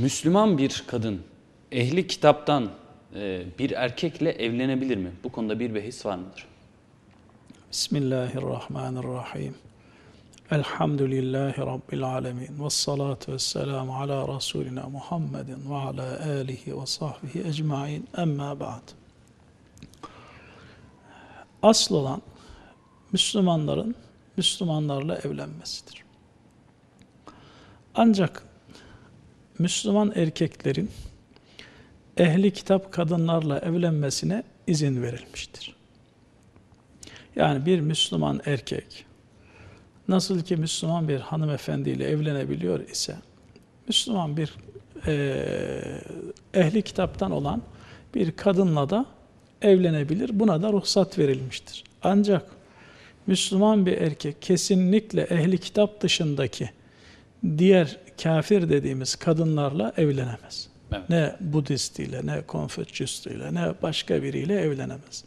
Müslüman bir kadın ehli kitaptan e, bir erkekle evlenebilir mi? Bu konuda bir behis var mıdır? Bismillahirrahmanirrahim. Elhamdülillahi Rabbil alemin. Ve salatu ve selamu ala Resulina Muhammedin ve ala alihi ve sahbihi ecmain. Emma ba'd. Asıl olan Müslümanların Müslümanlarla evlenmesidir. Ancak Müslüman erkeklerin ehli kitap kadınlarla evlenmesine izin verilmiştir. Yani bir Müslüman erkek nasıl ki Müslüman bir hanımefendiyle evlenebiliyor ise Müslüman bir e, ehli kitaptan olan bir kadınla da evlenebilir. Buna da ruhsat verilmiştir. Ancak Müslüman bir erkek kesinlikle ehli kitap dışındaki diğer kafir dediğimiz kadınlarla evlenemez. Evet. Ne Budist ile, ne Konfüçyüs ile, ne başka biriyle evlenemez.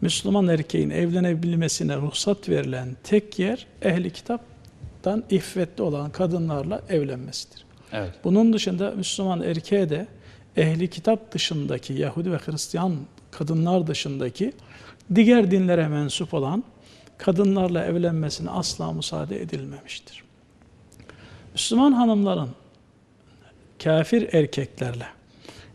Müslüman erkeğin evlenebilmesine ruhsat verilen tek yer ehli kitaptan iffetli olan kadınlarla evlenmesidir. Evet. Bunun dışında Müslüman erkeğe de ehli kitap dışındaki Yahudi ve Hristiyan kadınlar dışındaki diğer dinlere mensup olan kadınlarla evlenmesine asla müsaade edilmemiştir. Müslüman hanımların kafir erkeklerle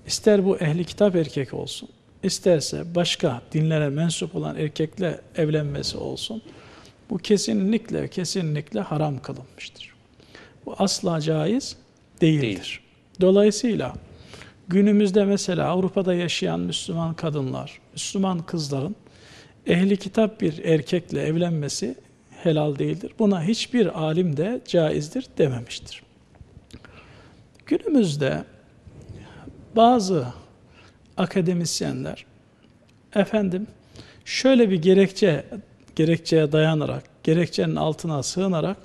ister bu ehli kitap erkek olsun, isterse başka dinlere mensup olan erkekle evlenmesi olsun, bu kesinlikle kesinlikle haram kılınmıştır. Bu asla caiz değildir. Değil. Dolayısıyla günümüzde mesela Avrupa'da yaşayan Müslüman kadınlar, Müslüman kızların ehli kitap bir erkekle evlenmesi helal değildir. Buna hiçbir alim de caizdir dememiştir. Günümüzde bazı akademisyenler efendim şöyle bir gerekçe gerekçeye dayanarak, gerekçenin altına sığınarak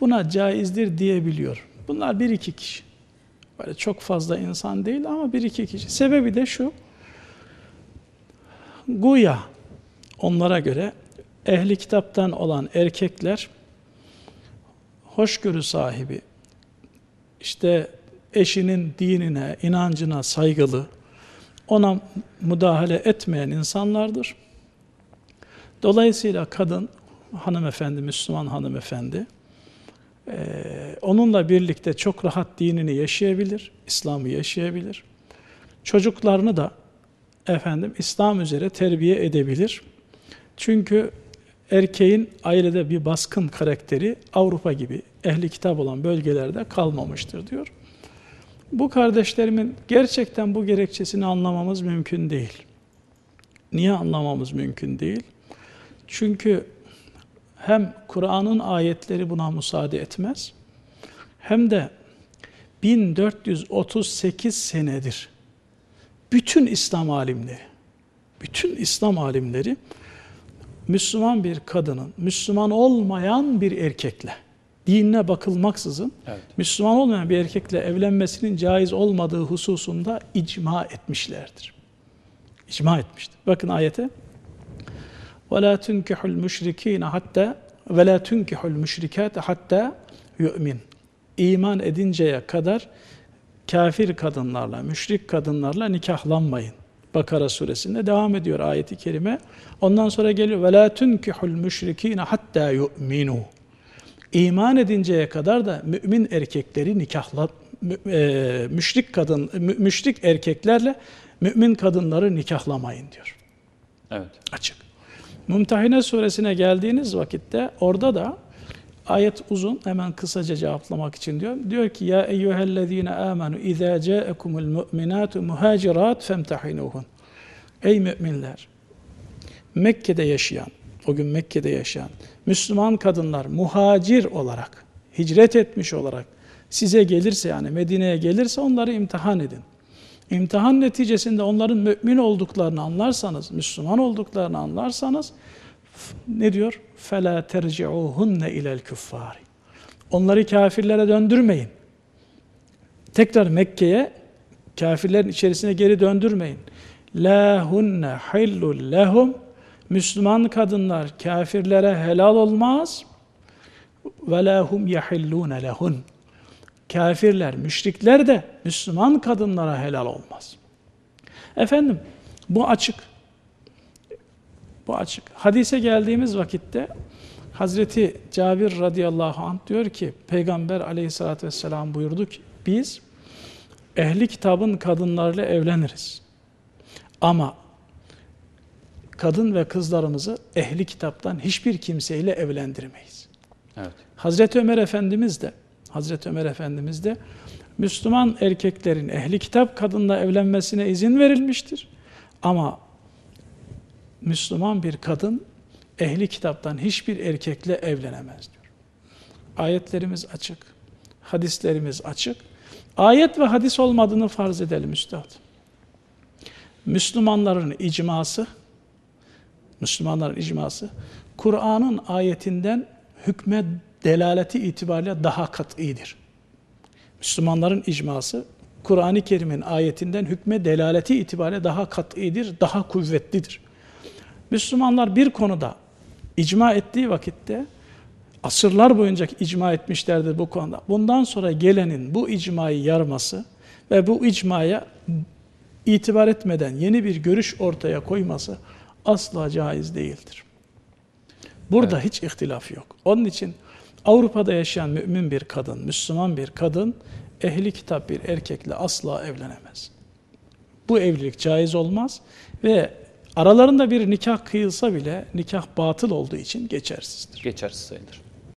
buna caizdir diyebiliyor. Bunlar bir iki kişi. Böyle çok fazla insan değil ama bir iki kişi. Sebebi de şu. Guya onlara göre ehli kitaptan olan erkekler hoşgörü sahibi, işte eşinin dinine, inancına saygılı, ona müdahale etmeyen insanlardır. Dolayısıyla kadın, hanımefendi, Müslüman hanımefendi, onunla birlikte çok rahat dinini yaşayabilir, İslam'ı yaşayabilir. Çocuklarını da efendim İslam üzere terbiye edebilir. Çünkü erkeğin ailede bir baskın karakteri Avrupa gibi ehli kitap olan bölgelerde kalmamıştır diyor. Bu kardeşlerimin gerçekten bu gerekçesini anlamamız mümkün değil. Niye anlamamız mümkün değil? Çünkü hem Kur'an'ın ayetleri buna müsaade etmez, hem de 1438 senedir bütün İslam alimleri, bütün İslam alimleri Müslüman bir kadının Müslüman olmayan bir erkekle dinine bakılmaksızın evet. Müslüman olmayan bir erkekle evlenmesinin caiz olmadığı hususunda icma etmişlerdir. İcma etmiştir. Bakın ayete. وَلَا تُنْكِحُ الْمُشْرِك۪ينَ hatta وَلَا تُنْكِحُ الْمُشْرِكَاتَ hatta yu'min. İman edinceye kadar kafir kadınlarla, müşrik kadınlarla nikahlanmayın. Bakara suresinde devam ediyor ayeti kerime. Ondan sonra geliyor ve la tunkihul müşrikine hatta yu'minu. İman edinceye kadar da mümin erkekleri nikahla e, müşrik kadın müşrik erkeklerle mümin kadınları nikahlamayın diyor. Evet. Açık. Mumtahine suresine geldiğiniz vakitte orada da ayet uzun hemen kısaca cevaplamak için diyor. Diyor ki ya eyyühellezine amenu izâ câekumul mu'minâtu muhacirat femtahinuhun. Ey müminler! Mekke'de yaşayan, o gün Mekke'de yaşayan Müslüman kadınlar muhacir olarak, hicret etmiş olarak size gelirse yani Medine'ye gelirse onları imtihan edin. İmtihan neticesinde onların mümin olduklarını anlarsanız, Müslüman olduklarını anlarsanız ne diyor? فَلَا تَرْجِعُوهُنَّ اِلَى الْكُفَّارِ Onları kafirlere döndürmeyin. Tekrar Mekke'ye kafirlerin içerisine geri döndürmeyin. La hunne hillul lehum Müslüman kadınlar kafirlere helal olmaz ve la hum yahillun lehun kafirler, müşrikler de Müslüman kadınlara helal olmaz. Efendim bu açık. Bu açık. Hadise geldiğimiz vakitte Hazreti Cabir radıyallahu anh diyor ki Peygamber aleyhissalatü vesselam buyurdu ki biz ehli kitabın kadınlarıyla evleniriz. Ama kadın ve kızlarımızı ehli kitaptan hiçbir kimseyle evlendirmeyiz. Evet. Hazreti Ömer Efendimiz de Hazreti Ömer Efendimiz de Müslüman erkeklerin ehli kitap kadınla evlenmesine izin verilmiştir. Ama Müslüman bir kadın ehli kitaptan hiçbir erkekle evlenemez diyor. Ayetlerimiz açık. Hadislerimiz açık. Ayet ve hadis olmadığını farz edelim üstad. Müslümanların icması Müslümanların icması Kur'an'ın ayetinden hükme delaleti itibariyle daha kat'idir. Müslümanların icması Kur'an-ı Kerim'in ayetinden hükme delaleti itibariyle daha kat'idir, daha kuvvetlidir. Müslümanlar bir konuda icma ettiği vakitte asırlar boyunca icma etmişlerdir bu konuda. Bundan sonra gelenin bu icmayı yarması ve bu icmaya itibar etmeden yeni bir görüş ortaya koyması asla caiz değildir. Burada hiç ihtilaf yok. Onun için Avrupa'da yaşayan mümin bir kadın, Müslüman bir kadın ehli kitap bir erkekle asla evlenemez. Bu evlilik caiz olmaz ve aralarında bir nikah kıyılsa bile nikah batıl olduğu için geçersizdir. Geçersiz sayılır.